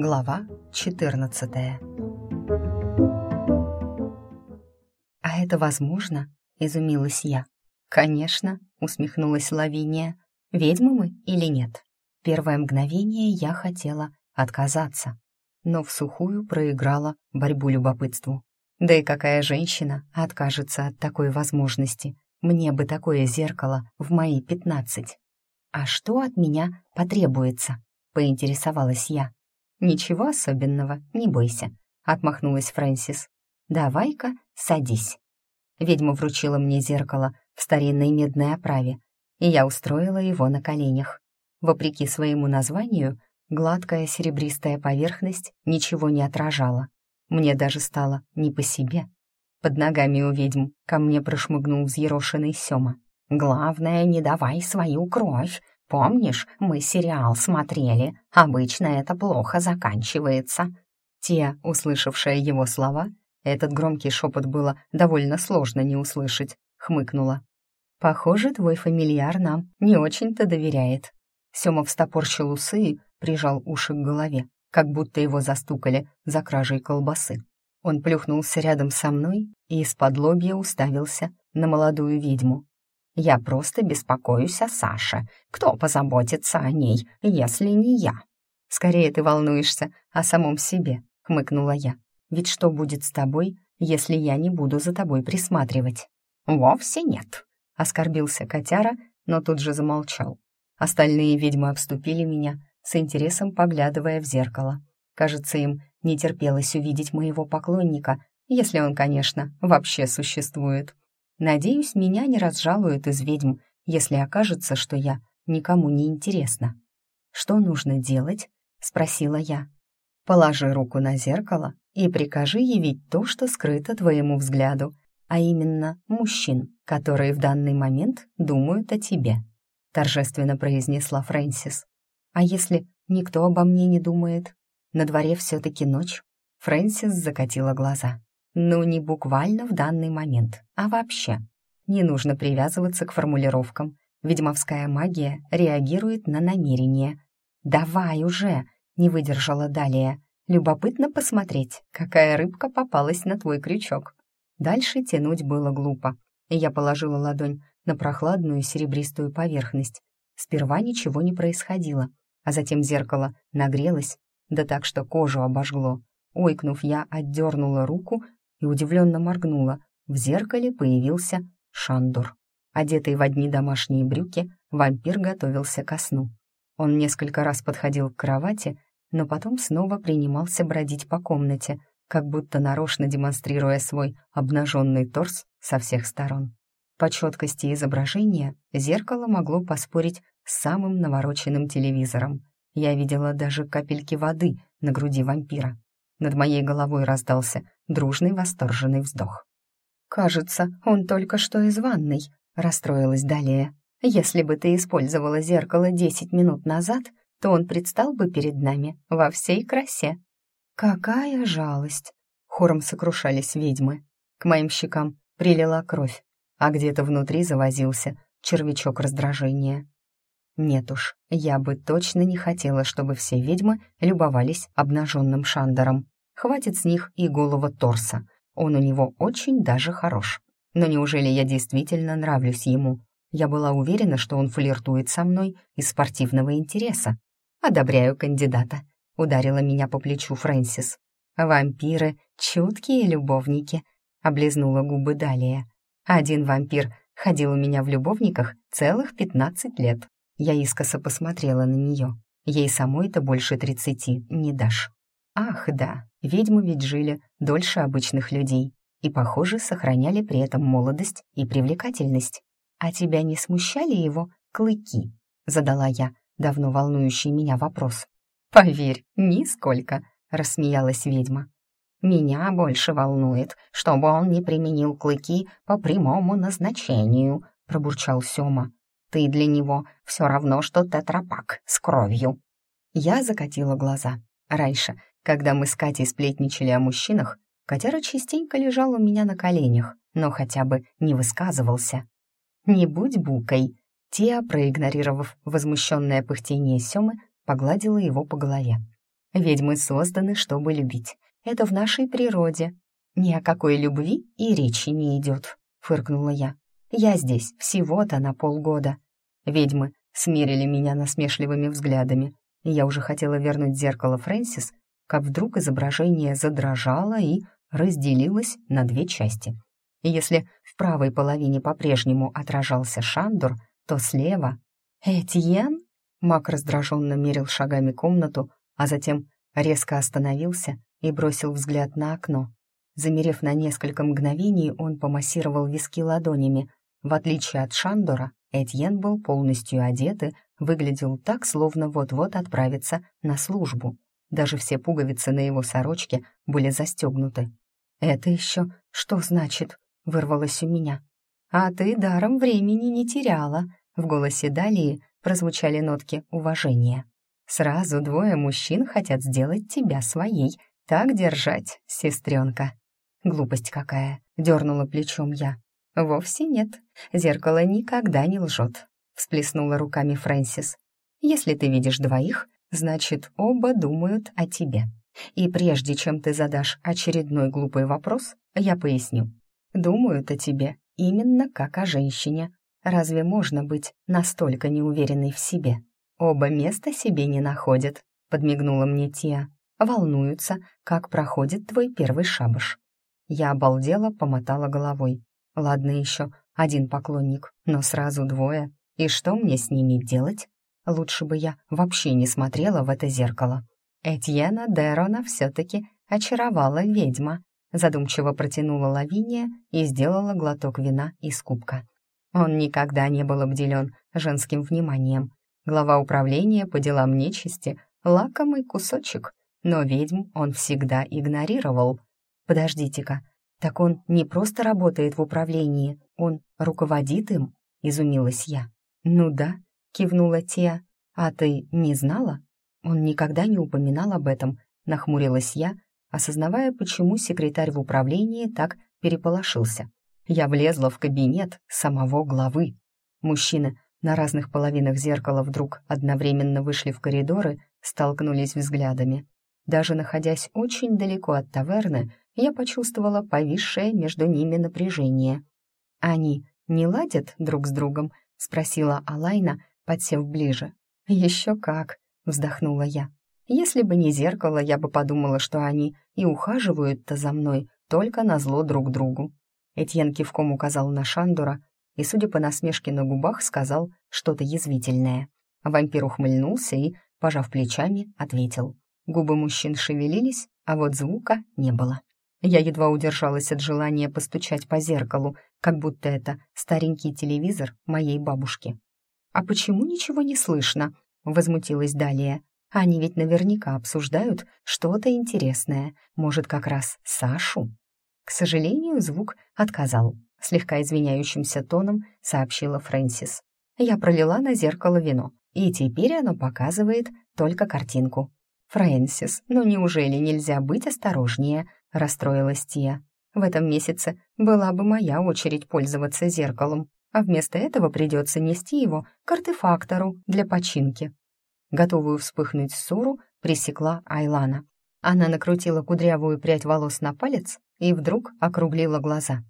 Глава 14 «А это возможно?» — изумилась я. «Конечно», — усмехнулась Лавиния. «Ведьмы мы или нет?» Первое мгновение я хотела отказаться, но в сухую проиграла борьбу любопытству. Да и какая женщина откажется от такой возможности? Мне бы такое зеркало в мои пятнадцать. «А что от меня потребуется?» — поинтересовалась я. «Ничего особенного, не бойся», — отмахнулась Фрэнсис. «Давай-ка садись». Ведьма вручила мне зеркало в старинной медной оправе, и я устроила его на коленях. Вопреки своему названию, гладкая серебристая поверхность ничего не отражала. Мне даже стало не по себе. Под ногами у ведьм ко мне прошмыгнул взъерошенный Сёма. «Главное, не давай свою кровь. Помнишь, мы сериал смотрели. Обычно это плохо заканчивается». Те, услышавшая его слова, этот громкий шепот было довольно сложно не услышать, хмыкнула. «Похоже, твой фамильяр нам не очень-то доверяет». Сёма встопорщил усы и прижал уши к голове как будто его застукали за кражей колбасы. Он плюхнулся рядом со мной и из-под лобья уставился на молодую ведьму. «Я просто беспокоюсь о Саше. Кто позаботится о ней, если не я?» «Скорее ты волнуешься о самом себе», — хмыкнула я. «Ведь что будет с тобой, если я не буду за тобой присматривать?» «Вовсе нет», — оскорбился котяра, но тут же замолчал. Остальные ведьмы обступили меня, с интересом поглядывая в зеркало. Кажется, им не терпелось увидеть моего поклонника, если он, конечно, вообще существует. Надеюсь, меня не разжалуют из ведьм, если окажется, что я никому не интересна. «Что нужно делать?» — спросила я. «Положи руку на зеркало и прикажи явить то, что скрыто твоему взгляду, а именно мужчин, которые в данный момент думают о тебе», — торжественно произнесла Фрэнсис. А если никто обо мне не думает? На дворе все-таки ночь. Фрэнсис закатила глаза. Ну, не буквально в данный момент, а вообще. Не нужно привязываться к формулировкам. Ведьмовская магия реагирует на намерение. «Давай уже!» — не выдержала далее. «Любопытно посмотреть, какая рыбка попалась на твой крючок». Дальше тянуть было глупо, я положила ладонь на прохладную серебристую поверхность. Сперва ничего не происходило, а затем зеркало нагрелось, да так, что кожу обожгло. Ойкнув, я отдернула руку и удивленно моргнула. В зеркале появился Шандур. Одетый в одни домашние брюки, вампир готовился ко сну. Он несколько раз подходил к кровати, но потом снова принимался бродить по комнате, как будто нарочно демонстрируя свой обнаженный торс со всех сторон. По четкости изображения зеркало могло поспорить с самым навороченным телевизором. Я видела даже капельки воды на груди вампира. Над моей головой раздался дружный восторженный вздох. «Кажется, он только что из ванной», — расстроилась далее. «Если бы ты использовала зеркало десять минут назад, то он предстал бы перед нами во всей красе». «Какая жалость!» — хором сокрушались ведьмы. К моим щекам прилила кровь, а где-то внутри завозился червячок раздражения. Нет уж, я бы точно не хотела, чтобы все ведьмы любовались обнаженным Шандером. Хватит с них и голого торса. Он у него очень даже хорош. Но неужели я действительно нравлюсь ему? Я была уверена, что он флиртует со мной из спортивного интереса. «Одобряю кандидата», — ударила меня по плечу Фрэнсис. «Вампиры — чуткие любовники», — облизнула губы далее. «Один вампир ходил у меня в любовниках целых пятнадцать лет. Я искоса посмотрела на нее. Ей самой-то больше тридцати не дашь. Ах, да, ведьмы ведь жили дольше обычных людей и, похоже, сохраняли при этом молодость и привлекательность. «А тебя не смущали его клыки?» — задала я давно волнующий меня вопрос. «Поверь, нисколько», — рассмеялась ведьма. «Меня больше волнует, чтобы он не применил клыки по прямому назначению», — пробурчал Сёма. Ты для него все равно, что тетрапак с кровью». Я закатила глаза. Раньше, когда мы с Катей сплетничали о мужчинах, котяра частенько лежал у меня на коленях, но хотя бы не высказывался. «Не будь букой!» Тия, проигнорировав возмущенное пыхтение Семы, погладила его по голове. Ведьмы созданы, чтобы любить. Это в нашей природе. Ни о какой любви и речи не идет, фыркнула я. Я здесь всего-то на полгода. Ведьмы смерили меня насмешливыми взглядами. Я уже хотела вернуть зеркало Фрэнсис, как вдруг изображение задрожало и разделилось на две части. Если в правой половине по-прежнему отражался Шандор, то слева — Этьен? Мак раздраженно мерил шагами комнату, а затем резко остановился и бросил взгляд на окно. Замерев на несколько мгновений, он помассировал виски ладонями. В отличие от Шандора, Этьен был полностью одет и выглядел так, словно вот-вот отправится на службу. Даже все пуговицы на его сорочке были застегнуты. «Это еще что значит?» — вырвалось у меня. «А ты даром времени не теряла», — в голосе Далии прозвучали нотки уважения. «Сразу двое мужчин хотят сделать тебя своей. Так держать, сестренка». «Глупость какая!» — дернула плечом я. «Вовсе нет. Зеркало никогда не лжет», — всплеснула руками Фрэнсис. «Если ты видишь двоих, значит, оба думают о тебе. И прежде чем ты задашь очередной глупый вопрос, я поясню. Думают о тебе именно как о женщине. Разве можно быть настолько неуверенной в себе? Оба места себе не находят», — подмигнула мне Тия. «Волнуются, как проходит твой первый шабаш». Я обалдела, помотала головой. Ладно еще, один поклонник, но сразу двое. И что мне с ними делать? Лучше бы я вообще не смотрела в это зеркало. Этьена Дерона все-таки очаровала ведьма. Задумчиво протянула Лавиния и сделала глоток вина из кубка. Он никогда не был обделен женским вниманием. Глава управления по делам нечисти — лакомый кусочек, но ведьм он всегда игнорировал. Подождите-ка, «Так он не просто работает в управлении, он руководит им?» — изумилась я. «Ну да», — кивнула Тия. «А ты не знала?» Он никогда не упоминал об этом, нахмурилась я, осознавая, почему секретарь в управлении так переполошился. Я влезла в кабинет самого главы. Мужчины на разных половинах зеркала вдруг одновременно вышли в коридоры, столкнулись взглядами. Даже находясь очень далеко от таверны, я почувствовала повисшее между ними напряжение. «Они не ладят друг с другом?» — спросила Алайна, подсев ближе. «Еще как!» — вздохнула я. «Если бы не зеркало, я бы подумала, что они и ухаживают-то за мной только на зло друг другу». Этьен кивком указал на Шандура и, судя по насмешке на губах, сказал что-то язвительное. Вампир ухмыльнулся и, пожав плечами, ответил. Губы мужчин шевелились, а вот звука не было. Я едва удержалась от желания постучать по зеркалу, как будто это старенький телевизор моей бабушки. «А почему ничего не слышно?» — возмутилась Далия. «Они ведь наверняка обсуждают что-то интересное, может, как раз Сашу?» К сожалению, звук отказал. Слегка извиняющимся тоном сообщила Фрэнсис. Я пролила на зеркало вино, и теперь оно показывает только картинку. «Фрэнсис, ну неужели нельзя быть осторожнее?» — расстроилась Тия. «В этом месяце была бы моя очередь пользоваться зеркалом, а вместо этого придется нести его к артефактору для починки». Готовую вспыхнуть ссору пресекла Айлана. Она накрутила кудрявую прядь волос на палец и вдруг округлила глаза.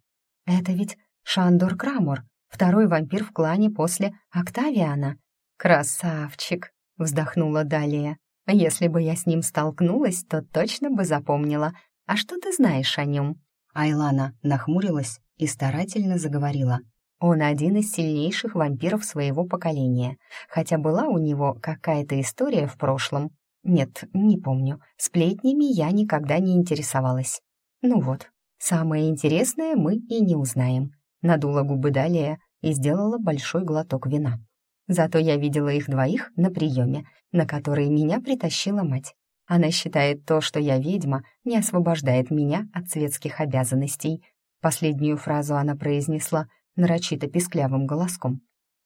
«Это ведь Шандор Крамор, второй вампир в клане после Октавиана». «Красавчик!» — вздохнула Далия. Если бы я с ним столкнулась, то точно бы запомнила. А что ты знаешь о нем?» Айлана нахмурилась и старательно заговорила. Он один из сильнейших вампиров своего поколения, хотя была у него какая-то история в прошлом. Нет, не помню. Сплетнями я никогда не интересовалась. Ну вот, самое интересное мы и не узнаем. Надула губы далее и сделала большой глоток вина. Зато я видела их двоих на приеме, на который меня притащила мать. Она считает то, что я ведьма, не освобождает меня от светских обязанностей. Последнюю фразу она произнесла нарочито писклявым голоском.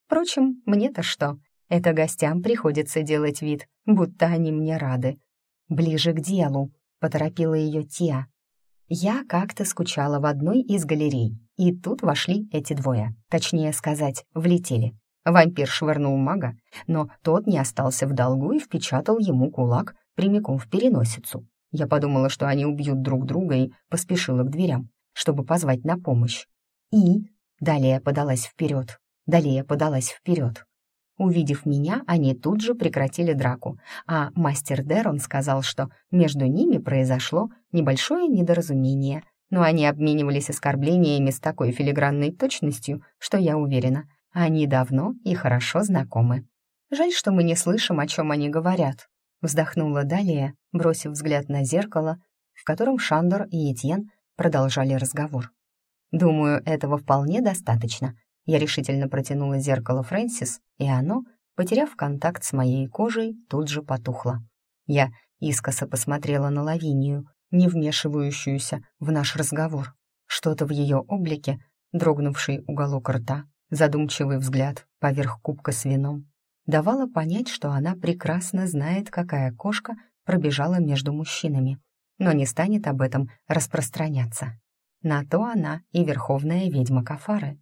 Впрочем, мне-то что? Это гостям приходится делать вид, будто они мне рады. «Ближе к делу», — поторопила ее Тиа. Я как-то скучала в одной из галерей, и тут вошли эти двое. Точнее сказать, влетели. Вампир швырнул мага, но тот не остался в долгу и впечатал ему кулак прямиком в переносицу. Я подумала, что они убьют друг друга и поспешила к дверям, чтобы позвать на помощь. И далее подалась вперед, далее подалась вперед. Увидев меня, они тут же прекратили драку, а мастер Дерон сказал, что между ними произошло небольшое недоразумение, но они обменивались оскорблениями с такой филигранной точностью, что я уверена, они давно и хорошо знакомы. Жаль, что мы не слышим, о чем они говорят. Вздохнула Далия, бросив взгляд на зеркало, в котором Шандор и Этьен продолжали разговор. «Думаю, этого вполне достаточно». Я решительно протянула зеркало Фрэнсис, и оно, потеряв контакт с моей кожей, тут же потухло. Я искоса посмотрела на Лавинию, не вмешивающуюся в наш разговор. Что-то в ее облике, дрогнувший уголок рта, задумчивый взгляд поверх кубка с вином, давала понять, что она прекрасно знает, какая кошка пробежала между мужчинами, но не станет об этом распространяться. На то она и верховная ведьма Кафары.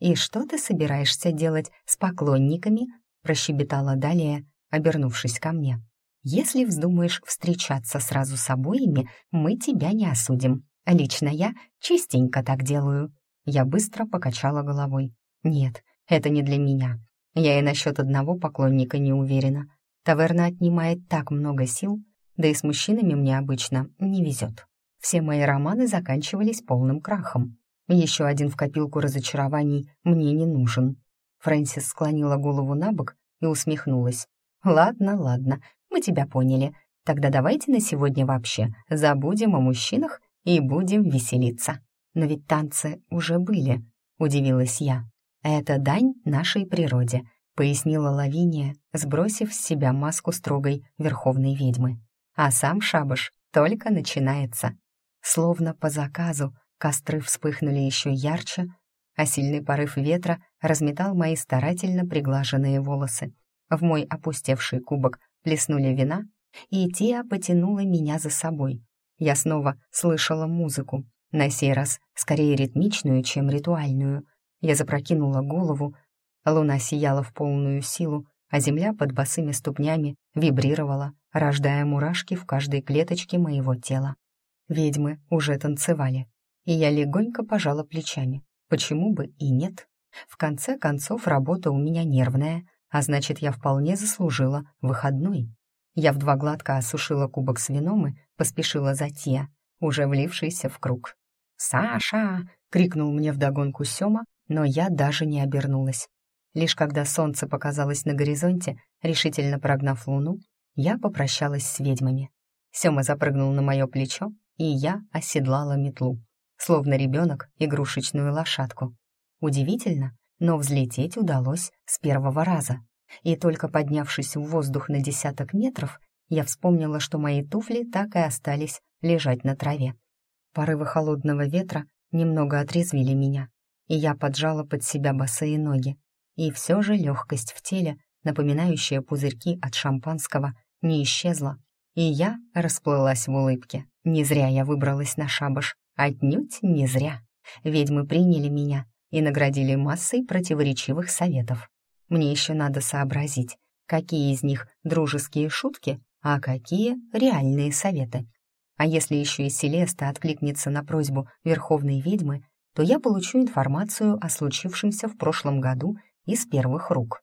«И что ты собираешься делать с поклонниками?» прощебетала Далия, обернувшись ко мне. «Если вздумаешь встречаться сразу с обоими, мы тебя не осудим. Лично я частенько так делаю». Я быстро покачала головой. Нет, это не для меня. Я и насчет одного поклонника не уверена. Таверна отнимает так много сил, да и с мужчинами мне обычно не везет. Все мои романы заканчивались полным крахом. Еще один в копилку разочарований мне не нужен. Фрэнсис склонила голову на бок и усмехнулась. «Ладно, ладно, мы тебя поняли. Тогда давайте на сегодня вообще забудем о мужчинах и будем веселиться. Но ведь танцы уже были», — удивилась я. «Это дань нашей природе», — пояснила Лавиния, сбросив с себя маску строгой верховной ведьмы. «А сам шабаш только начинается». Словно по заказу костры вспыхнули еще ярче, а сильный порыв ветра разметал мои старательно приглаженные волосы. В мой опустевший кубок плеснули вина, и Тия потянула меня за собой. Я снова слышала музыку, на сей раз скорее ритмичную, чем ритуальную — я запрокинула голову, луна сияла в полную силу, а земля под босыми ступнями вибрировала, рождая мурашки в каждой клеточке моего тела. Ведьмы уже танцевали, и я легонько пожала плечами. Почему бы и нет? В конце концов, работа у меня нервная, а значит, я вполне заслужила выходной. Я в два гладка осушила кубок с вином и поспешила за Тия, уже влившийся в круг. «Саша!» — крикнул мне вдогонку Сёма, но я даже не обернулась. Лишь когда солнце показалось на горизонте, решительно прогнав луну, я попрощалась с ведьмами. Сёма запрыгнул на мое плечо, и я оседлала метлу, словно ребенок игрушечную лошадку. Удивительно, но взлететь удалось с первого раза. И только поднявшись в воздух на десяток метров, я вспомнила, что мои туфли так и остались лежать на траве. Порывы холодного ветра немного отрезвили меня, и я поджала под себя босые ноги. И все же легкость в теле, напоминающая пузырьки от шампанского, не исчезла, и я расплылась в улыбке. Не зря я выбралась на шабаш, отнюдь не зря. Ведьмы приняли меня и наградили массой противоречивых советов. Мне еще надо сообразить, какие из них дружеские шутки, а какие реальные советы. А если еще и Селеста откликнется на просьбу Верховной Ведьмы, то я получу информацию о случившемся в прошлом году из первых рук.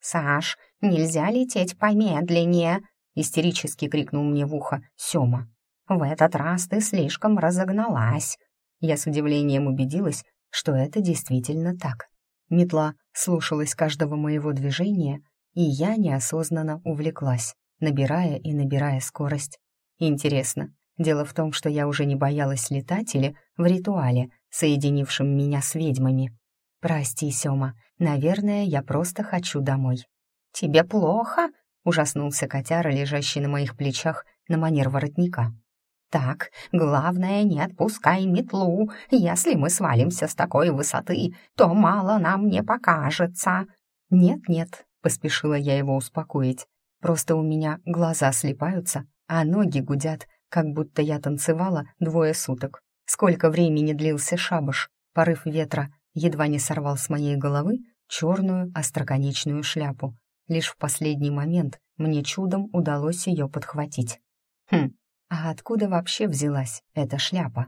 «Саш, нельзя лететь помедленнее!» — истерически крикнул мне в ухо Сёма. «В этот раз ты слишком разогналась!» Я с удивлением убедилась, что это действительно так. Метла слушалась каждого моего движения, и я неосознанно увлеклась, набирая и набирая скорость. Интересно, дело в том, что я уже не боялась летать или в ритуале — соединившим меня с ведьмами. «Прости, Сёма, наверное, я просто хочу домой». «Тебе плохо?» — ужаснулся котяра, лежащий на моих плечах на манер воротника. «Так, главное, не отпускай метлу. Если мы свалимся с такой высоты, то мало нам не покажется». «Нет-нет», — поспешила я его успокоить. «Просто у меня глаза слепаются, а ноги гудят, как будто я танцевала двое суток. Сколько времени длился шабаш, порыв ветра едва не сорвал с моей головы черную остроконечную шляпу. Лишь в последний момент мне чудом удалось ее подхватить. Хм, а откуда вообще взялась эта шляпа?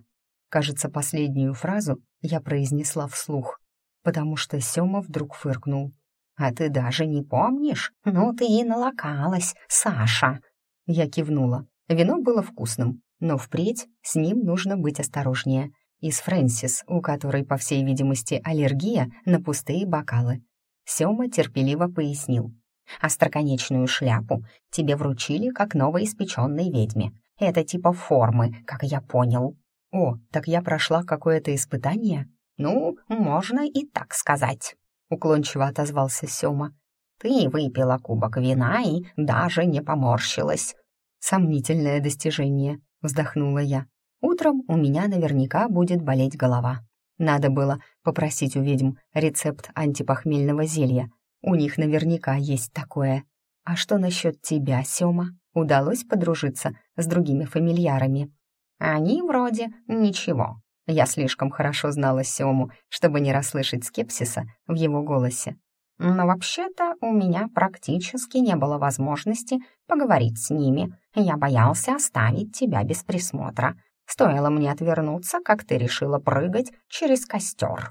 Кажется, последнюю фразу я произнесла вслух, потому что Сёма вдруг фыркнул. «А ты даже не помнишь? Ну ты и налокалась, Саша!» Я кивнула. Вино было вкусным, но впредь с ним нужно быть осторожнее. И с Фрэнсис, у которой, по всей видимости, аллергия на пустые бокалы. Сёма терпеливо пояснил. «Остроконечную шляпу тебе вручили как новоиспеченной ведьме. Это типа формы, как я понял». «О, так я прошла какое-то испытание?» «Ну, можно и так сказать», — уклончиво отозвался Сёма. «Ты выпила кубок вина и даже не поморщилась». «Сомнительное достижение», — вздохнула я. «Утром у меня наверняка будет болеть голова. Надо было попросить у ведьм рецепт антипохмельного зелья. У них наверняка есть такое. А что насчет тебя, Сёма? Удалось подружиться с другими фамильярами?» «Они вроде ничего», я слишком хорошо знала Сему, чтобы не расслышать скепсиса в его голосе. Но вообще-то у меня практически не было возможности поговорить с ними. Я боялся оставить тебя без присмотра. Стоило мне отвернуться, как ты решила прыгать через костер.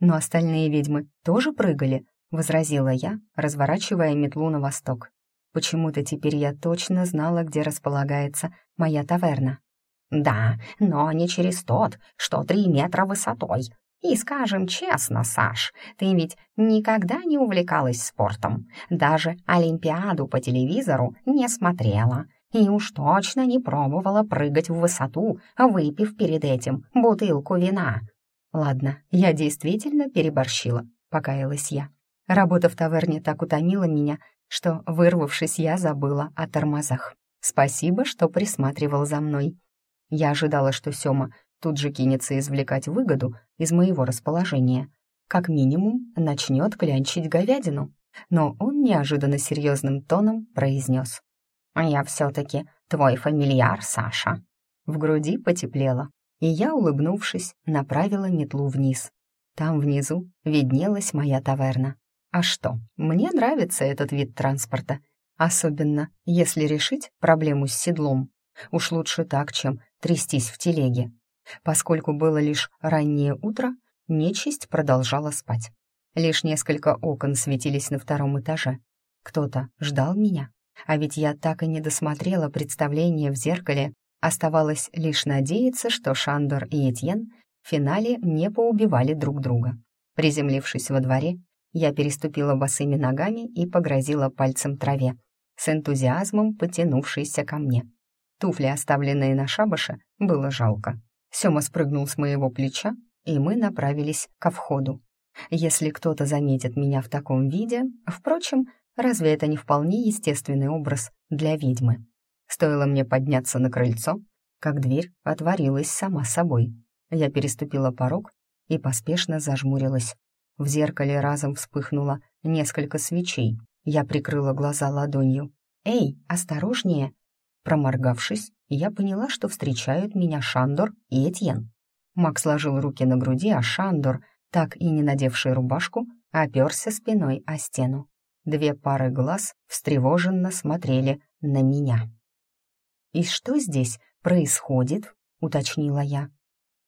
Но остальные ведьмы тоже прыгали, возразила я, разворачивая метлу на восток. Почему-то теперь я точно знала, где располагается моя таверна. «Да, но не через тот, что три метра высотой. И скажем честно, Саш, ты ведь никогда не увлекалась спортом, даже Олимпиаду по телевизору не смотрела и уж точно не пробовала прыгать в высоту, выпив перед этим бутылку вина». «Ладно, я действительно переборщила», — покаялась я. Работа в таверне так утомила меня, что, вырвавшись, я забыла о тормозах. Спасибо, что присматривал за мной. Я ожидала, что Сёма тут же кинется извлекать выгоду из моего расположения. Как минимум, начнет клянчить говядину. Но он неожиданно серьезным тоном произнес. «Я все-таки твой фамильяр, Саша». В груди потеплело, и я, улыбнувшись, направила метлу вниз. Там внизу виднелась моя таверна. А что, мне нравится этот вид транспорта, особенно если решить проблему с седлом. Уж лучше так, чем трястись в телеге. Поскольку было лишь раннее утро, нечисть продолжала спать. Лишь несколько окон светились на втором этаже. Кто-то ждал меня, а ведь я так и не досмотрела представление в зеркале. Оставалось лишь надеяться, что Шандор и Этьен в финале не поубивали друг друга. Приземлившись во дворе, я переступила босыми ногами и погрозила пальцем траве, с энтузиазмом потянувшейся ко мне. Туфли, оставленные на шабаше, было жалко. Сёма спрыгнул с моего плеча, и мы направились ко входу. Если кто-то заметит меня в таком виде, впрочем, разве это не вполне естественный образ для ведьмы? Стоило мне подняться на крыльцо, как дверь отворилась сама собой. Я переступила порог и поспешно зажмурилась. В зеркале разом вспыхнуло несколько свечей. Я прикрыла глаза ладонью. «Эй, осторожнее!» Проморгавшись, я поняла, что встречают меня Шандор и Этьен. Макс сложил руки на груди, а Шандор, так и не надевший рубашку, оперся спиной о стену. Две пары глаз встревоженно смотрели на меня. «И что здесь происходит?» — уточнила я.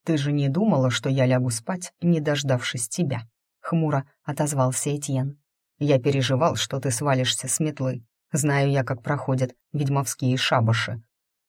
«Ты же не думала, что я лягу спать, не дождавшись тебя?» — хмуро отозвался Этьен. «Я переживал, что ты свалишься с метлы, Знаю я, как проходят ведьмовские шабаши.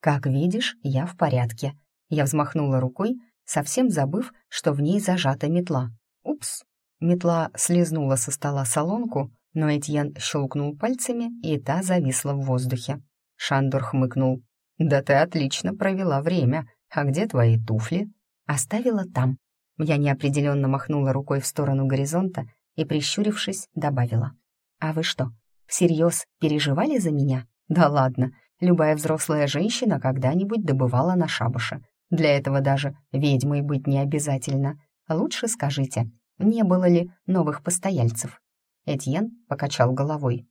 Как видишь, я в порядке. Я взмахнула рукой, совсем забыв, что в ней зажата метла. Упс. Метла слезнула со стола солонку, но Этьен щелкнул пальцами, и та зависла в воздухе. Шандор хмыкнул. «Да ты отлично провела время. А где твои туфли?» «Оставила там». Я неопределенно махнула рукой в сторону горизонта и, прищурившись, добавила. «А вы что, Всерьез переживали за меня? Да ладно, любая взрослая женщина когда-нибудь добывала на шабаше. Для этого даже ведьмой быть не обязательно. Лучше скажите, не было ли новых постояльцев? Этьен покачал головой.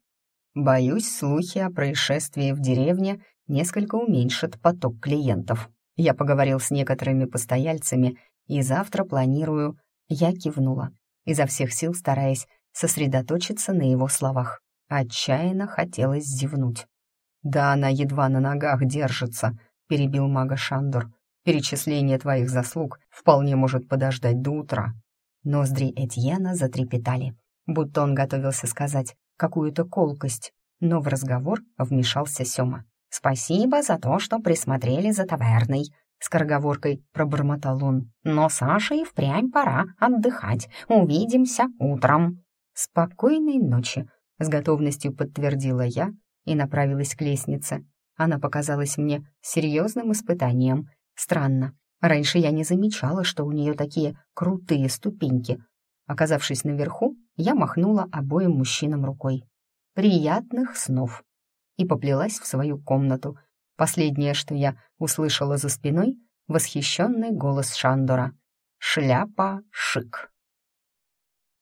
«Боюсь, слухи о происшествии в деревне несколько уменьшат поток клиентов. Я поговорил с некоторыми постояльцами и завтра планирую...» Я кивнула, изо всех сил стараясь сосредоточиться на его словах. Отчаянно хотелось зевнуть. «Да она едва на ногах держится», — перебил мага Шандор. «Перечисление твоих заслуг вполне может подождать до утра». Ноздри Этьена затрепетали, будто он готовился сказать какую-то колкость, но в разговор вмешался Сёма. «Спасибо за то, что присмотрели за таверной», — скороговоркой пробормотал он. «Но Саше и впрямь пора отдыхать. Увидимся утром». «Спокойной ночи», — с готовностью подтвердила я и направилась к лестнице. Она показалась мне серьезным испытанием. Странно, раньше я не замечала, что у нее такие крутые ступеньки. Оказавшись наверху, я махнула обоим мужчинам рукой. «Приятных снов!» и поплелась в свою комнату. Последнее, что я услышала за спиной, восхищенный голос Шандора. «Шляпа шик!»